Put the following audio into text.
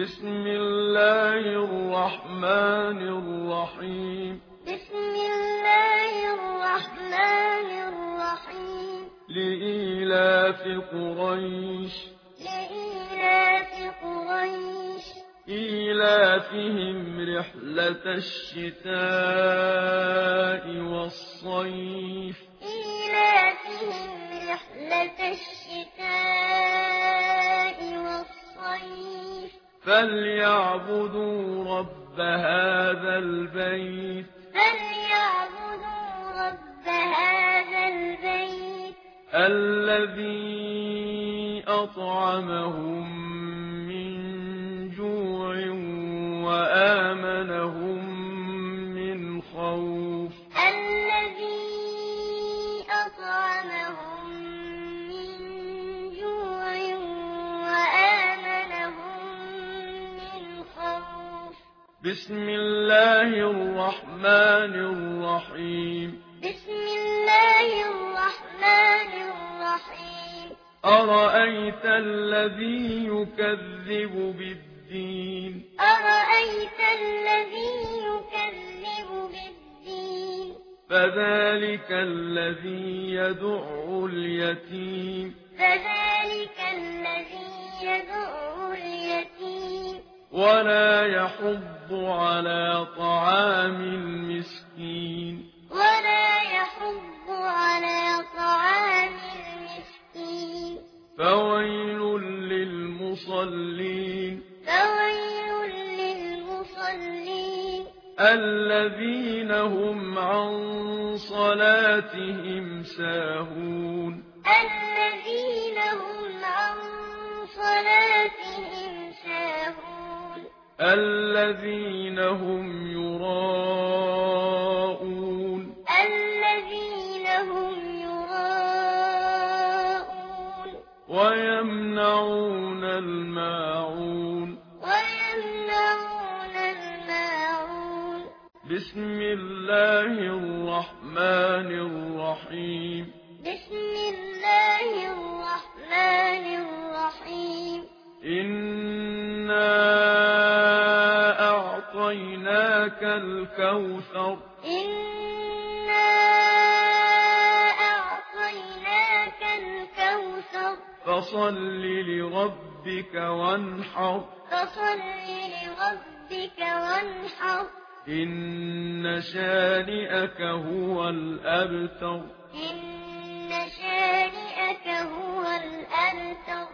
بسم الله الرحمن الرحيم بسم الله الرحمن الرحيم لإلاف قريش لإلاف قريش إلافهم رحلة الشتاء والصيف إلافهم رحلة الشتاء فليعبدوا رب هذا البيت فليعبدوا رب هذا البيت الذي أطعمهم من جوع وآمنهم بسم الله الرحمن الرحيم بسم الله الرحمن الرحيم أرأيت الذي يكذب بالدين أرأيت الذي يكذب بالدين فذلك الذي يدع اليتيم فذلك الذي يدع ولا يحض على طعام المسكين. ولا يحض على طعام المسكين. فويل للمصلين. فويل للمصلين. الذين هم عن صلاتهم ساهون. الذين هم عن الذين هم يراءون الذين هم يراءون ويمنعون الماعون ويمنعون الماعون بسم الله الرحمن الرحيم بسم الله لك الكوثر إنا أعطيناك الكوثر فصل لربك وانحر فصل لربك وانحر إن شانئك هو الأبتر إن شانئك هو الأبتر